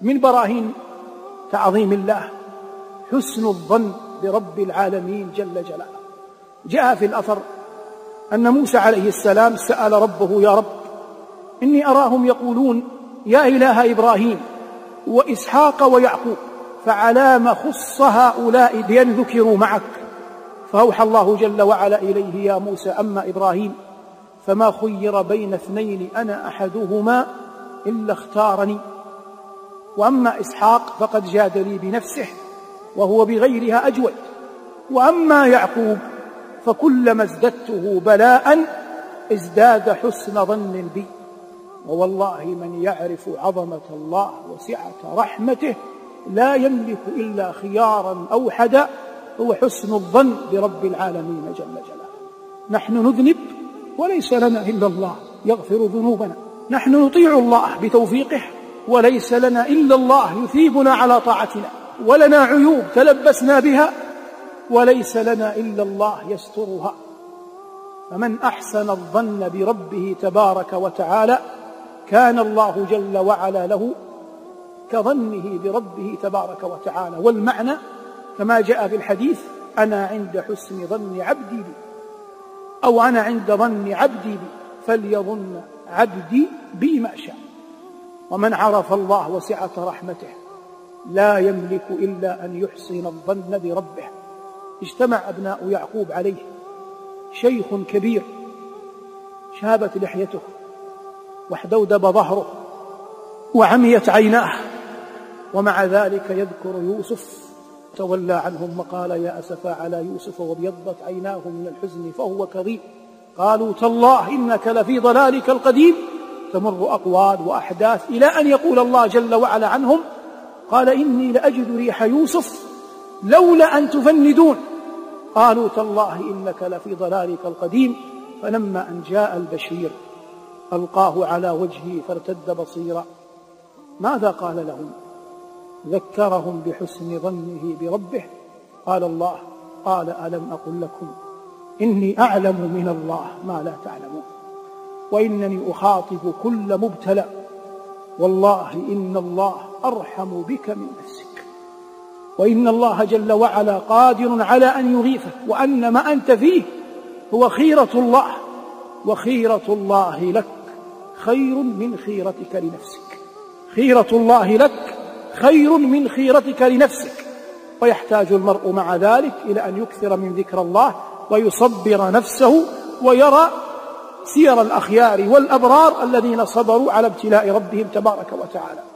من براهين تعظيم الله حسن الظن برب العالمين جل جلاله. جاء في الأثر أن موسى عليه السلام سأل ربه يا رب إني أراهم يقولون يا إله إبراهيم وإسحاق ويعقوب فعلام خص هؤلاء بأن ذكروا معك؟ فأوحى الله جل وعلا إليه يا موسى أما إبراهيم فما خير بين اثنين أنا أحدهما إلا اختارني وأما إسحاق فقد جاد لي بنفسه وهو بغيرها أجود. وأما يعقوب فكلما ازددته بلاء ازداد حسن ظن بي. ووالله من يعرف عظمة الله وسعة رحمته لا يملك إلا خيارا أوحدا هو حسن الظن برب العالمين جل جلاله. نحن نذنب وليس لنا إلا الله يغفر ذنوبنا. نحن نطيع الله بتوفيقه وليس لنا إلا الله يثيبنا على طاعتنا ولنا عيوب تلبسنا بها وليس لنا إلا الله يسترها. فمن أحسن الظن بربه تبارك وتعالى كان الله جل وعلا له كظنه بربه تبارك وتعالى. والمعنى كما جاء في الحديث أنا عند حسن ظن عبدي بي أو أنا عند ظن عبدي بي فليظن عبدي بي ما شاء. ومن عرف الله وسعة رحمته لا يملك إلا أن يحسن الظن بربه. اجتمع أبناء يعقوب عليه. شيخ كبير. شابت لحيته. واحدودب ظهره. وعميت عيناه. ومع ذلك يذكر يوسف. تولى عنهم وقال يا أسفا على يوسف وابيضت عيناه من الحزن فهو كظيم. قالوا تالله إنك لفي ضلالك القديم. تمر أقوال وأحداث إلى أن يقول الله جل وعلا عنهم قال إني لأجد ريح يوسف لولا أن تفندون. قالوا تالله إنك لفي ضلالك القديم. فلما أن جاء البشير ألقاه على وجهه فارتد بصيرا. ماذا قال لهم؟ ذكرهم بحسن ظنه بربه. قال الله قال ألم أقل لكم إني أعلم من الله ما لا تعلمون. وإنني أخاطب كل مبتلى. والله إن الله أرحم بك من نفسك. وإن الله جل وعلا قادر على أن يغيثك وأن ما أنت فيه هو خيرة الله وخيرة الله لك خير من خيرتك لنفسك. خيرة الله لك خير من خيرتك لنفسك. ويحتاج المرء مع ذلك إلى أن يكثر من ذكر الله ويصبر نفسه ويرى سير الأخيار والأبرار الذين صبروا على ابتلاء ربهم تبارك وتعالى.